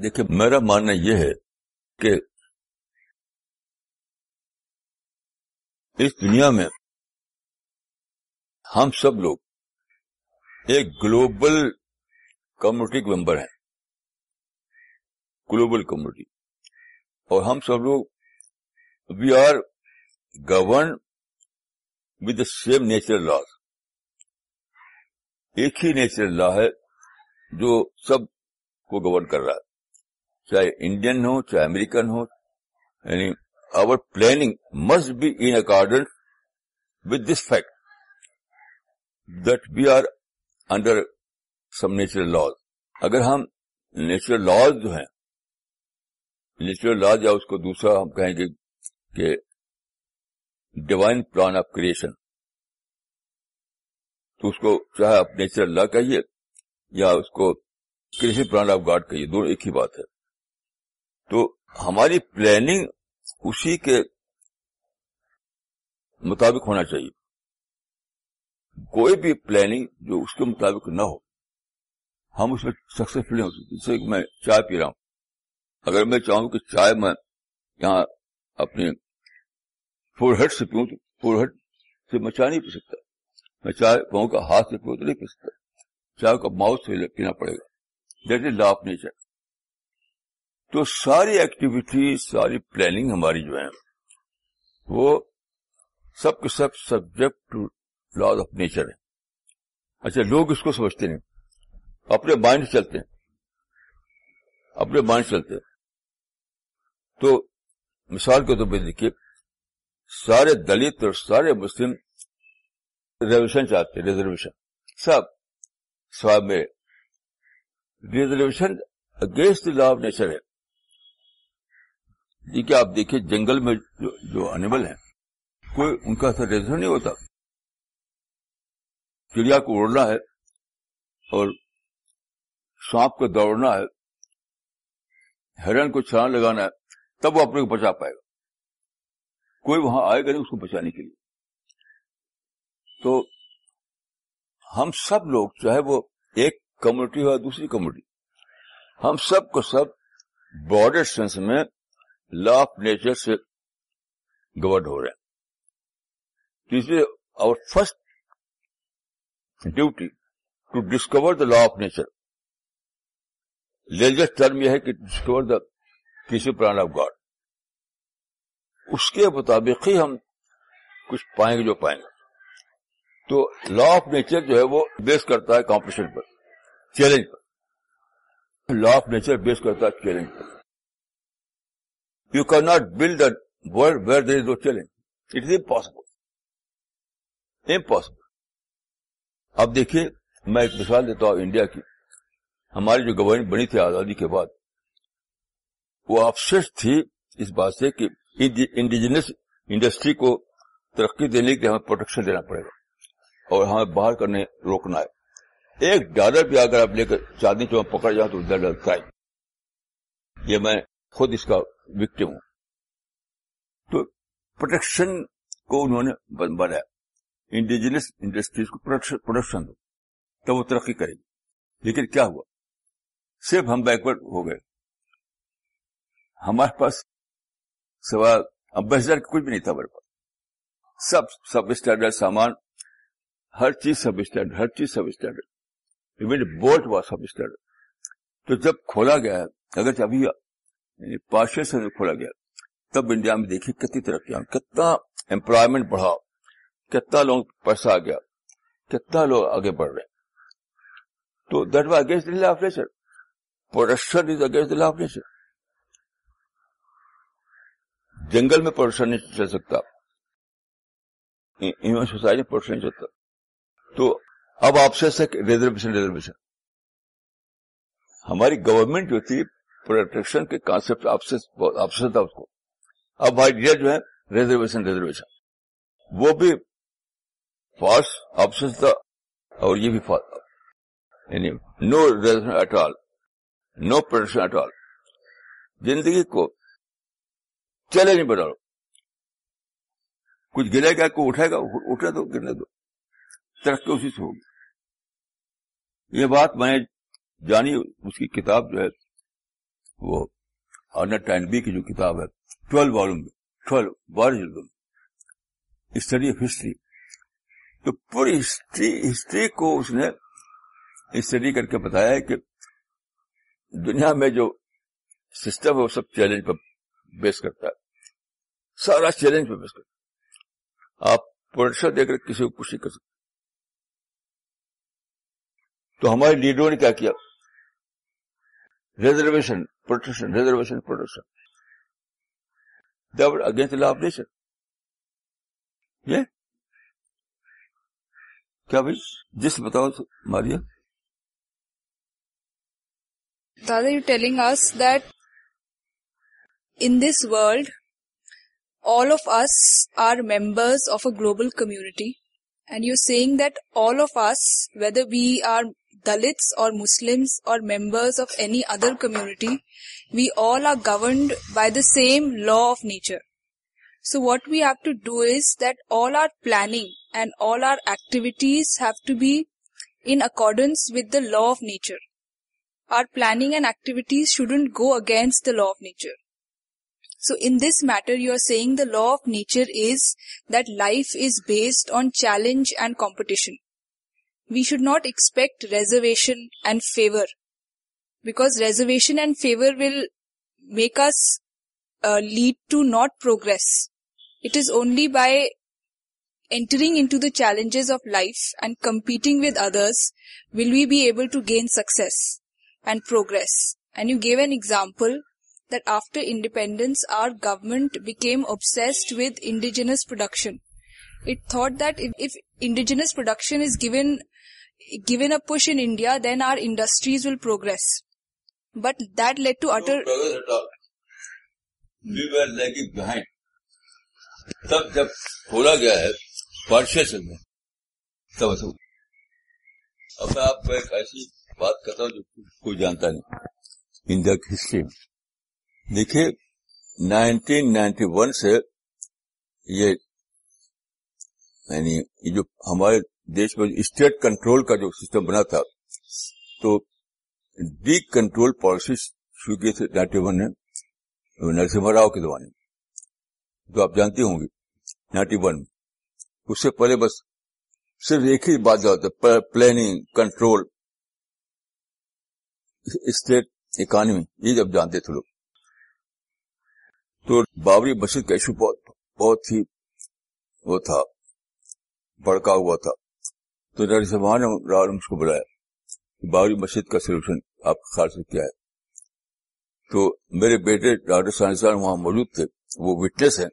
دیکھیں میرا ماننا یہ ہے کہ اس دنیا میں ہم سب لوگ ایک گلوبل کمیونٹی کے ممبر ہیں گلوبل کمیونٹی اور ہم سب لوگ we are govern with the same natural laws ایک ہی نیچرل لا ہے جو سب کو گورن کر رہا ہے چاہے انڈین ہو چاہے امریکن ہو یعنی our planning must be in accordance with this fact that we are under some natural laws اگر ہم نیچرل لاز جو ہیں نیچرل لاز یا اس کو دوسرا ہم کہیں گے کہ ڈیوائن پلان آف کریشن تو اس کو چاہے آپ نیچرل لا کہیے یا اس کو کریشن پلان آف گاڈ کہیے دونوں ایک ہی بات ہے تو ہماری پلاننگ اسی کے مطابق ہونا چاہیے کوئی بھی پلاننگ جو اس کے مطابق نہ ہو ہم اس میں سکسیزفل نہیں ہو سکتے جیسے کہ میں چائے پی رہا ہوں اگر میں چاہوں کہ چائے میں یہاں اپنے فور ہیڈ سے پیوں تو فور ہیڈ سے میں چائے نہیں پی سکتا میں چائے پاؤں کا ہاتھ سے پیوں تو نہیں پی سکتا چائے کا ماؤتھ سے پینا پڑے گا that is law of nature تو ساری ایکٹیویٹی ساری پلاننگ ہماری جو ہے وہ سب کے سب سبجیکٹ لاز آف نیچر ہے اچھا لوگ اس کو سمجھتے نہیں اپنے مائنڈ چلتے ہیں اپنے مائنڈ چلتے ہیں تو مثال کے طور پہ دیکھیے سارے دلت اور سارے مسلم ریزرویشن چاہتے ہیں ریزرویشن سب سب میں reservation against law of nature ہے آپ دیکھیں جنگل میں جو انیمل ہیں کوئی ان کا اثر ریزر نہیں ہوتا چڑیا کو اڑنا ہے اور سانپ کو دوڑنا ہے ہرن کو چھان لگانا ہے تب وہ اپنے کو بچا پائے گا کوئی وہاں آئے گا نہیں اس کو بچانے کے لیے تو ہم سب لوگ چاہے وہ ایک کمیونٹی ہو دوسری کمیونٹی ہم سب کو سب بارڈر سینس میں لا آف نیچر سے گورن ہو رہے ہیں اور first duty to discover the law of nature term یہ ہے کہ ڈسکور دا کسی آف گاڈ اس کے مطابق ہی ہم کچھ پائیں گے جو پائیں گے تو لا آف نیچر جو ہے وہ بیس کرتا ہے کمپٹیشن پر چیلنج پر لا آف نیچر بیس کرتا ہے challenge per you can not build where there is is no challenge it impossible impossible اب دیکھیے میں ایک مثال دیتا ہوں انڈیا کی ہماری جو گورنمنٹ بنی تھی آزادی کے بعد وہ افسرس تھی اس بات سے کہ انڈیجنس انڈسٹری کو ترقی دینے کے ہمیں پروٹیکشن دینا پڑے گا اور ہمیں باہر کرنے روکنا ہے ایک ڈالر بھی اگر آپ لے کر چاندنی چوک پکڑ جاؤ تو در ڈالر پائیں یہ میں خود اس کا وکٹم ہوں تو پروٹیکشن کو انہوں نے بنایا انڈیجنس انڈسٹریز کو پروڈکشن دو تب وہ ترقی کرے گی لیکن کیا ہوا صرف ہم بیکورڈ ہو گئے ہمارے پاس سوال امبیسڈر ہزار کچھ بھی نہیں تھا ہمارے پاس سب سب اسٹینڈرڈ سامان ہر چیز سب اسٹینڈرڈ ہر چیز اسٹینڈرڈ ایون بولٹ وا سب اسٹینڈرڈ تو جب کھولا گیا اگر ابھی یعنی پارشل سروے کھولا گیا تب انڈیا میں دیکھیے کتنی ترقی کتنا امپلائمنٹ بڑھا کتنا لوگ پیسہ آ گیا کتنا لوگ آگے بڑھ رہے تو that was against the law of nature production is against the law of nature جنگل میں پروڈکشن نہیں چل سکتا سوسائٹی یعنی میں پروڈکشن نہیں چلتا تو اب آپ سے ریزرویشن ریزرویشن ہماری گورنمنٹ جو تھی پروٹیکشن کے کانسپٹ آپ سے تھا اس کو اب بھائی یہ جو ہے ریزرویشن ریزرویشن وہ بھی فالس آپ تھا اور یہ بھی فالس یعنی no reservation at all no protection at all زندگی کو چلے نہیں بڑھا کچھ گرے گا کوئی اٹھے گا اٹھے دو گرنے دو ترقی اسی سے ہوگی یہ بات میں جانی اس کی کتاب جو ہے وہ کی جو کتاب ہے twelve volume twelve volume study of history تو پوری ہسٹری ہسٹری کو اس نے اسٹڈی کر کے بتایا کہ دنیا میں جو سسٹم ہے وہ سب چیلنج پر بیس کرتا ہے سارا چیلنج پہ بیس کرتا ہے آپ پروڈکشن دے کر کسی کو کچھ نہیں کر سکتے تو ہمارے لیڈروں نے کیا کیا reservation protection reservation protection they were against law of nature کیا بھائی جس بتاؤ ماریا دادا you telling us that in this world all of us are members of a global community and you saying that all of us whether we are Dalits or Muslims or members of any other community, we all are governed by the same law of nature. So what we have to do is that all our planning and all our activities have to be in accordance with the law of nature. Our planning and activities shouldn't go against the law of nature. So in this matter, you are saying the law of nature is that life is based on challenge and competition we should not expect reservation and favor, because reservation and favor will make us uh, lead to not progress. It is only by entering into the challenges of life and competing with others will we be able to gain success and progress. And you gave an example that after independence, our government became obsessed with indigenous production. Production given اش India but that late جب کھولا گیا ہے پارشیشن میں پارشی اب میں آپ کو ایک ایسی بات کرتا ہوں جو کوئی جانتا نہیں انڈیا کی ہسٹری میں دیکھیے نائنٹین نائنٹی ون سے یہ یعنی یہ جو ہمارے دیش میں اسٹیٹ کنٹرول کا جو سسٹم بنا تھا تو ڈی کنٹرول پالیسی شروع کی تھی نائنٹی ون نے نرسمہ راؤ کے زمانے جو آپ جانتے ہوں گی نائنٹی ون اس سے پہلے بس صرف ایک ہی بات جاتا پلاننگ کنٹرول اسٹیٹ اکانمی یہ جب جانتے تھے لوگ تو بابری مسجد کا ایشو بہت بہت ہی وہ تھا بڑکا ہوا تھا تو ڈاکٹر ماں نے کو بلایا کہ بابری مسجد کا سولوشن آپ کے خیال سے کیا ہے تو میرے بیٹے ڈاکٹر سائنسدان وہاں موجود تھے وہ وٹنس ہیں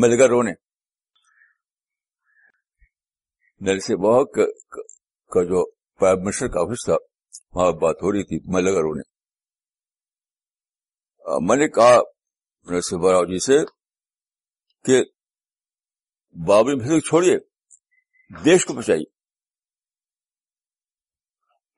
میں لگا رونے باغ کا جو پرائم منسٹر کا آفس تھا وہاں بات ہو رہی تھی میں لگا رونے میں نے کہا نرسم راؤ جی سے کہ بابری مسجد چھوڑیے دیش کو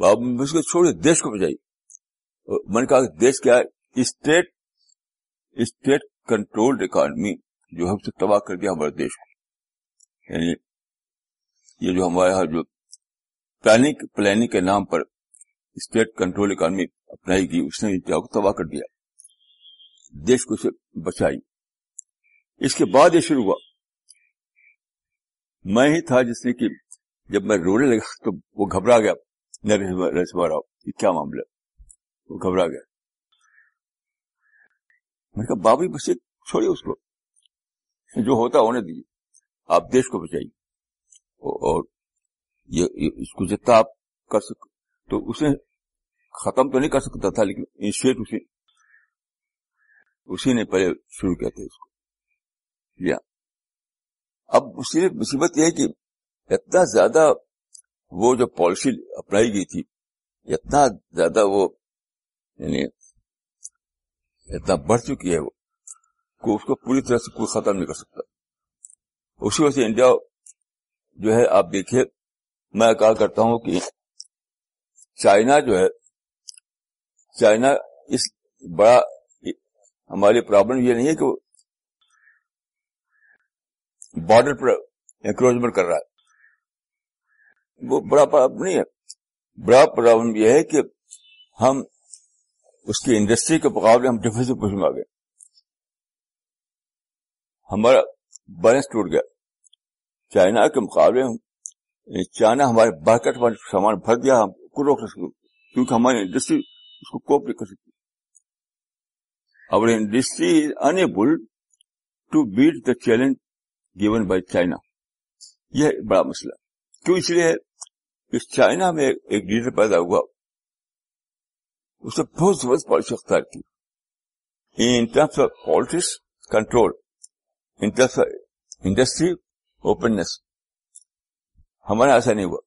بابری مسجد چھوڑیے دیش کو بچائیے میں نے کہا کہ دیش کیا ہے اسٹیٹ اسٹیٹ کنٹرول اکانمی جو ہم سے تباہ کر دیا ہمارے دیش کو یعنی یہ جو ہمارے یہاں جو پلاننگ پلاننگ کے نام پر اسٹیٹ کنٹرول اکانمی اپنائی گئی اس نے کو تباہ کر دیا دیش کو اسے بچائی اس کے بعد یہ شروع ہوا میں ہی تھا جس نے کہ جب میں رونے لگا تو وہ گھبرا گیا راؤ یہ کیا معاملہ وہ گھبرا گیا میں کہا بچے جی، اس کو جو ہوتا ہونے دیجیے آپ دیش کو بچائیے اور یہ اس کو جتنا آپ کر سک تو اسے ختم تو نہیں کر سکتا تھا لیکن انشیٹ اسی نے پہلے شروع کیا تھا اس کو اب صرف مصیبت یہ ہے کہ اتنا زیادہ وہ جو پالیسی اپنائی گئی تھی اتنا زیادہ وہ وہ یعنی اتنا بڑھ چکی ہے کو اس پوری طرح سے کوئی ختم نہیں کر سکتا اسی وجہ سے انڈیا جو ہے آپ دیکھیے میں کہا کرتا ہوں کہ چائنا جو ہے چائنا اس بڑا ہماری پرابلم یہ نہیں ہے کہ بارڈر پر انکروچمنٹ کر رہا ہے وہ بڑا پرابلم نہیں ہے بڑا پرابلم یہ ہے کہ ہم اس کی انڈسٹری کے مقابلے ہم ڈیفینس پوزیشن میں آ گئے ہمارا بیلنس ٹوٹ گیا چائنا کے مقابلے ہم چائنا ہمارے بارکٹ والے سامان بھر دیا ہم کو روک سکتے کیونکہ ہماری انڈسٹری اس کو کوپ نہیں کر سکتی industry is unable to beat the challenge given by China یہ بڑا مسئلہ کیوں اس لیے چائنا میں ایک لیڈر پیدا ہوا اس نے بہت زبردست پالیسی اختیار کی آف کنٹرول انڈسٹری اوپننیس ہمارا ایسا نہیں ہوا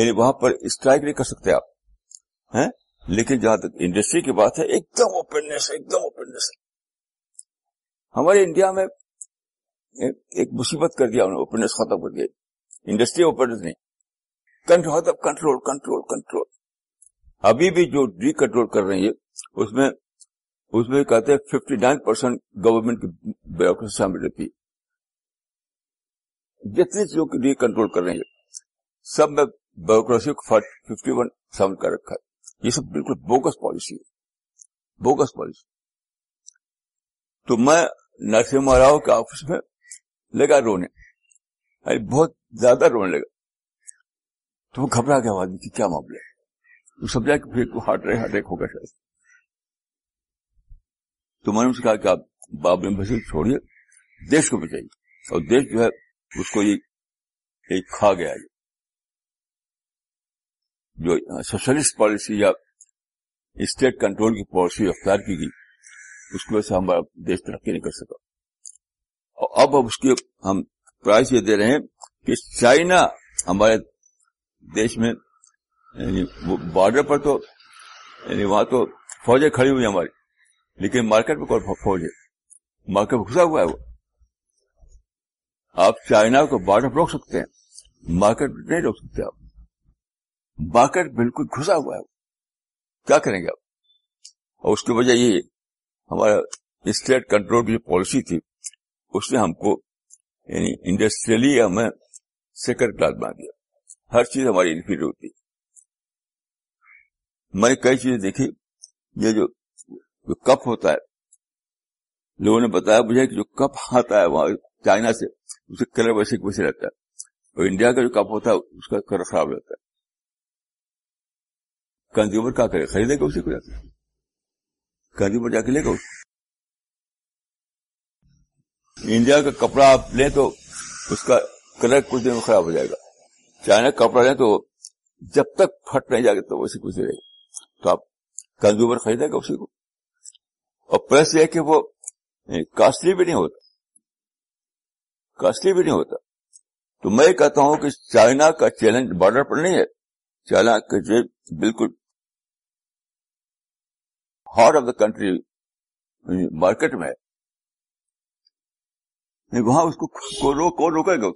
یعنی وہاں پر اسٹرائک نہیں کر سکتے آپ لیکن جہاں تک انڈسٹری کی بات ہے ایک دم اوپننیس ایک دم اوپننیس ہمارے انڈیا میں ایک مصیبت کر دیا ختم کر دیا انڈسٹری کنٹرول کنٹرول کنٹرول ابھی بھی جو ڈی کنٹرول کر رہے ہیں اس اس میں میں کہتے ہیں ففٹی نائن پرسینٹ گورمنٹ کی بیوکریسی شامل رہتی ہے جتنی چیزوں کی ڈی کنٹرول کر رہے ہیں سب میں بیوکریسی کو ففٹی ون شامل کر رکھا ہے یہ سب بالکل بوکس پالیسی ہے بوکس پالیسی تو میں راؤ کے آفس میں لگا رونے بہت زیادہ رونے لگا تو وہ گھبرا گیا آدمی کی کیا معاملہ ہے تو سمجھا کہ پھر ہارٹ رہے ہارٹ ہوگا شاید تو میں نے اس سے کہا کہ آپ باب میں بسی چھوڑیے دیش کو بچائیے اور دیش جو ہے اس کو یہ کھا گیا ہے جو سوشلسٹ پالیسی یا اسٹیٹ کنٹرول کی پالیسی اختیار کی گئی اس کی وجہ سے ہمارا دیش ترقی نہیں کر سکا اور اب اس کی ہم پرائز یہ دے رہے ہیں کہ چائنا ہمارے دیش میں یعنی وہ بارڈر پر تو یعنی وہاں تو فوجیں کھڑی ہوئی ہماری لیکن مارکیٹ میں کون فوج ہے مارکیٹ میں گھسا ہوا ہے وہ آپ چائنا کو بارڈر روک سکتے ہیں مارکیٹ نہیں روک سکتے آپ مارکیٹ بالکل گھسا ہوا ہے کیا کریں گے آپ اور اس کی وجہ یہ ہمارا اسٹیٹ کنٹرول کی جو پالیسی تھی اس نے ہم کو یعنی انڈسٹریلی ہمیں سیکنڈ کلاس بنا دیا ہر چیز ہماری ہوتی میں نے کئی چیزیں دیکھی یہ جو, جو کپ ہوتا ہے لوگوں نے بتایا مجھے کہ جو کپ آتا ہے وہاں چائنا سے اس کا کلر ویسے ویسے رہتا ہے اور انڈیا کا جو کپ ہوتا ہے اس کا کلر خراب رہتا ہے کنزیومر کیا کرے خریدے گا اسی کو کے کنزیومر جا کے لے گا انڈیا کا کپڑا آپ لیں تو اس کا کلر کچھ دیر میں خراب ہو جائے گا چائنا کا کپڑا لیں تو جب تک پھٹ نہیں جائے گا تو کچھ تو آپ کنزیومر خریدے گا اسی کو اور پلس یہ کہ وہ کاسٹلی بھی نہیں ہوتا کاسٹلی بھی نہیں ہوتا تو میں یہ کہتا ہوں کہ چائنا کا چیلنج بارڈر پر نہیں ہے چائنا کا جو بالکل heart of the country market میں ہے وہاں اس کو کون روکے گا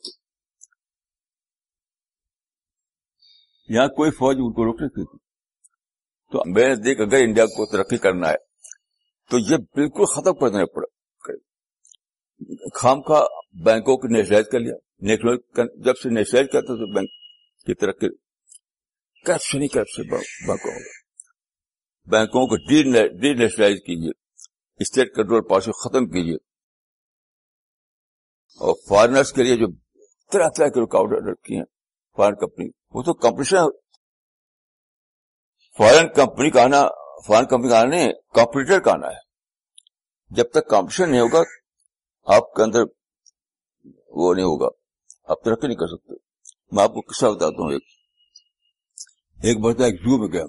یہاں کوئی فوج ان کو روک نہیں سکتی تو میں نے دیکھ اگر انڈیا کو ترقی کرنا ہے تو یہ بالکل ختم کرنا پڑے کا خام کو نیشنلائز کر لیا نیشنل جب سے بینک کی ترقی کرپشن ہی کرپشن بینکوں سے بینکوں کو ڈی نیشنلائز کیجیے اسٹیٹ کنٹرول پالیسی ختم کیجیے اور فارنرس کے لیے جو طرح طرح کے کمپنی وہ تو کمپٹیشن فارن کمپنی کا آنا فارن کمپنی کا کا آنا ہے جب تک کمپٹیشن نہیں ہوگا آپ کے اندر وہ نہیں ہوگا آپ ترقی نہیں کر سکتے میں آپ کو قصہ بتاتا ہوں ایک بڑھتا ایک زو میں گیا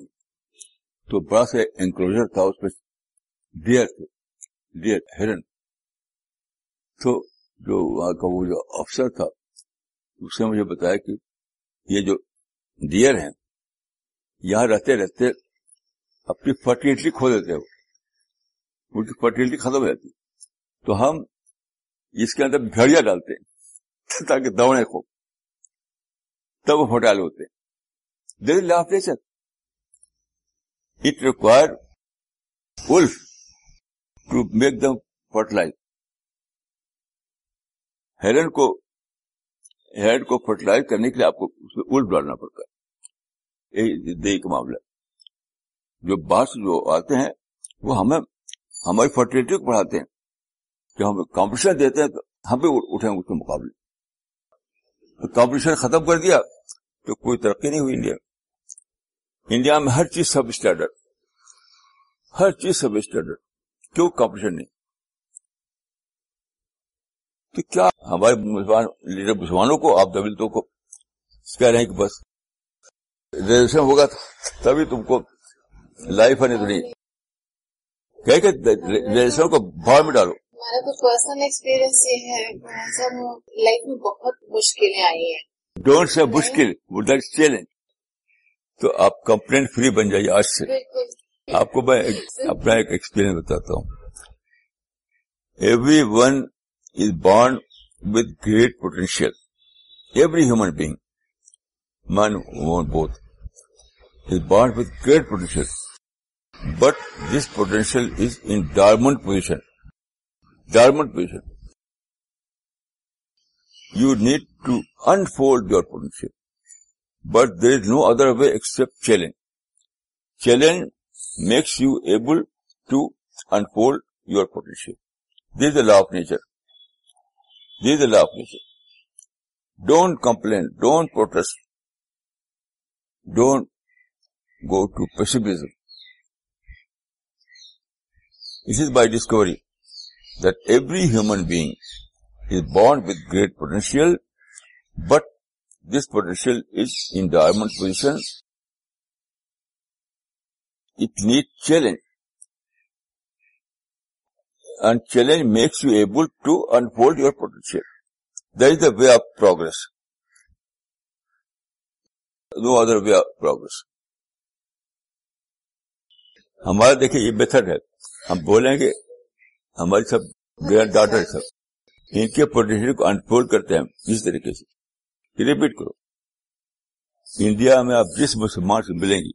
تو بڑا سا انکلوجر تھا اس پہ ڈیئر تھے ڈیئر ہرن تو جو وہاں کا وہ جو افسر تھا اس نے مجھے بتایا کہ یہ جو ڈیئر ہیں یہاں رہتے رہتے اپنی فرٹیلٹی کھو دیتے ہو ان کی فرٹیلٹی ختم ہو جاتی تو ہم اس کے اندر بھیڑیا ڈالتے ہیں تاکہ دوڑے کو تب وہ فرٹائل ہوتے laugh they it it wolf to make them fertilise کو کو ہیڈ فرٹیلائز کرنے کے لیے آپ کو اس میں ڈالنا پڑتا ہے یہ معاملہ جو سے جو آتے ہیں وہ ہمیں ہماری فرٹیلٹی کو بڑھاتے ہیں جو ہم کمپٹیشن دیتے ہیں تو ہم بھی اٹھیں گے اس کے مقابلے کمپٹیشن ختم کر دیا تو کوئی ترقی نہیں ہوئی انڈیا انڈیا میں ہر چیز سب اسٹینڈرڈ ہر چیز سب اسٹینڈرڈ کیوں کمپٹیشن نہیں تو کیا ہمارے مسلمان لیڈر مسلمانوں کو آپ دبلتوں کو کہہ رہے ہیں کہ بس ریزرویشن ہوگا تبھی تم کو لائف کہ بھاؤ میں ڈالو ہمارا تو پرسنل ایکسپیرئنس لائف میں بہت مشکلیں آئی ہیں ڈونٹ سے مشکل ویٹ چیلنج تو آپ کمپلین فری بن جائیے آج سے آپ کو میں اپنا ایک ایکسپیرئنس بتاتا ہوں everyone is born with great potential. Every human being, man, woman, both, is born with great potential. But this potential is in dormant position. Dormant position. You need to unfold your potential. But there is no other way except challenge. Challenge makes you able to unfold your potential. This is the law of nature. Law اپنے سے don't complain don't protest don't go to pessimism it is by discovery that every human being is born with great potential but this potential is in diamond position it need challenge and challenge makes you able to unfold your potential there is the way of progress no other way of progress ہمارا دیکھیں یہ method ہے ہم بولیں گے ہماری سب granddaughter سب ان کے پوٹینشیل کو انفولڈ کرتے ہیں جس طریقے سے ریپیٹ کرو انڈیا میں آپ جس مسلمان سے ملیں گی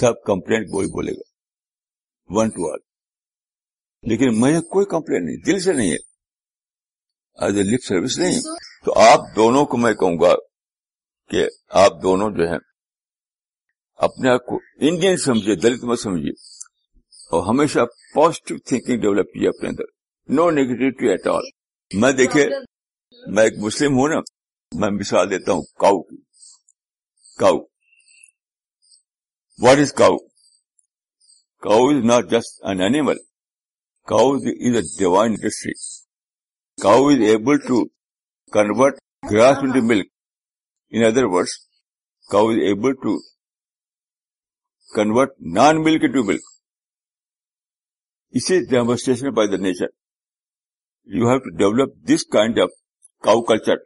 سب کمپلینٹ بولی بولے گا ون ٹو آل لیکن میں کوئی کمپلین نہیں دل سے نہیں ہے ایز اے لپ سروس نہیں تو آپ دونوں کو میں کہوں گا کہ آپ دونوں جو ہیں اپنے آپ کو انڈین سمجھیے دلت میں سمجھیے اور ہمیشہ پوزیٹو تھنکنگ ڈیولپ کیجیے اپنے اندر نو نیگیٹوٹی ایٹ آل میں دیکھے میں ایک مسلم ہوں نا میں مثال دیتا ہوں کاؤ کی cow what is cow cow is not just an animal cow is a divine industry. Cow is able to convert grass into milk. In other words, cow is able to convert non-milk into milk. This is demonstration by the nature. You have to develop this kind of cow culture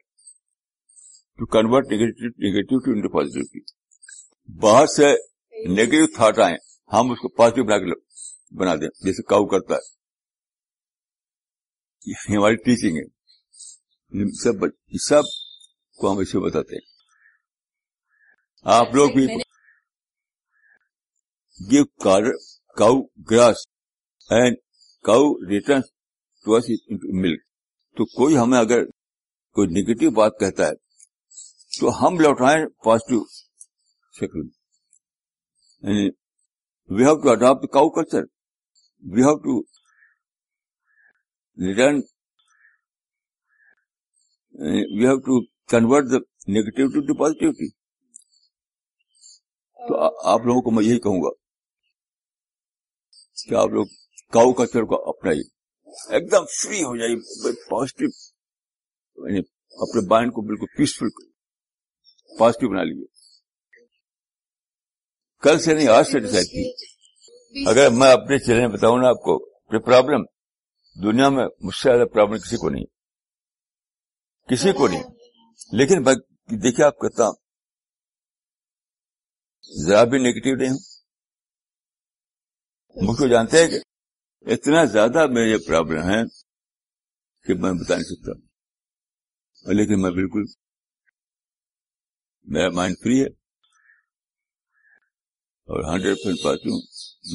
to convert negative, negative into positivity. باہر سے negative thought آئے ہم اس کو positive بنا کے بنا دیں جیسے کاؤ کرتا ہے ہماری ٹیچنگ ہے سب سب کو ہم اسے بتاتے ہیں آپ لوگ بھی give cow cow grass and return تو کوئی ہمیں اگر کوئی نیگیٹو بات کہتا ہے تو ہم لوٹائیں پازیٹو شکل we have to adapt cow culture we have to then we have to convert the negativity to positivity. تو آپ لوگوں کو میں یہی کہوں گا کہ آپ لوگ کاؤ کلچر کو اپنائیے ایک دم فری ہو جائیے پازیٹو یعنی اپنے بائنڈ کو بالکل پیسفل پازیٹو بنا لیجیے کل سے نہیں آج سے دکھائی کی اگر میں اپنے چہرے بتاؤں نا آپ کو پرابلم دنیا میں مجھ سے زیادہ پرابلم کسی کو نہیں کسی کو نہیں لیکن دیکھیے آپ کہتا ہوں ذرا بھی نیگیٹو نہیں ہوں مجھ کو جانتے ہیں کہ اتنا زیادہ میرے پرابلم ہے کہ میں بتا نہیں سکتا لیکن میں بالکل میرا مائنڈ فری ہے اور ہنڈریڈ پرسینٹ پاتی ہوں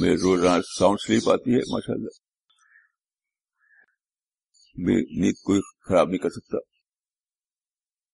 روز روزانہ ساؤنڈ سلیپ آتی ہے ماشاء اللہ میں کوئی خراب نہیں کر سکتا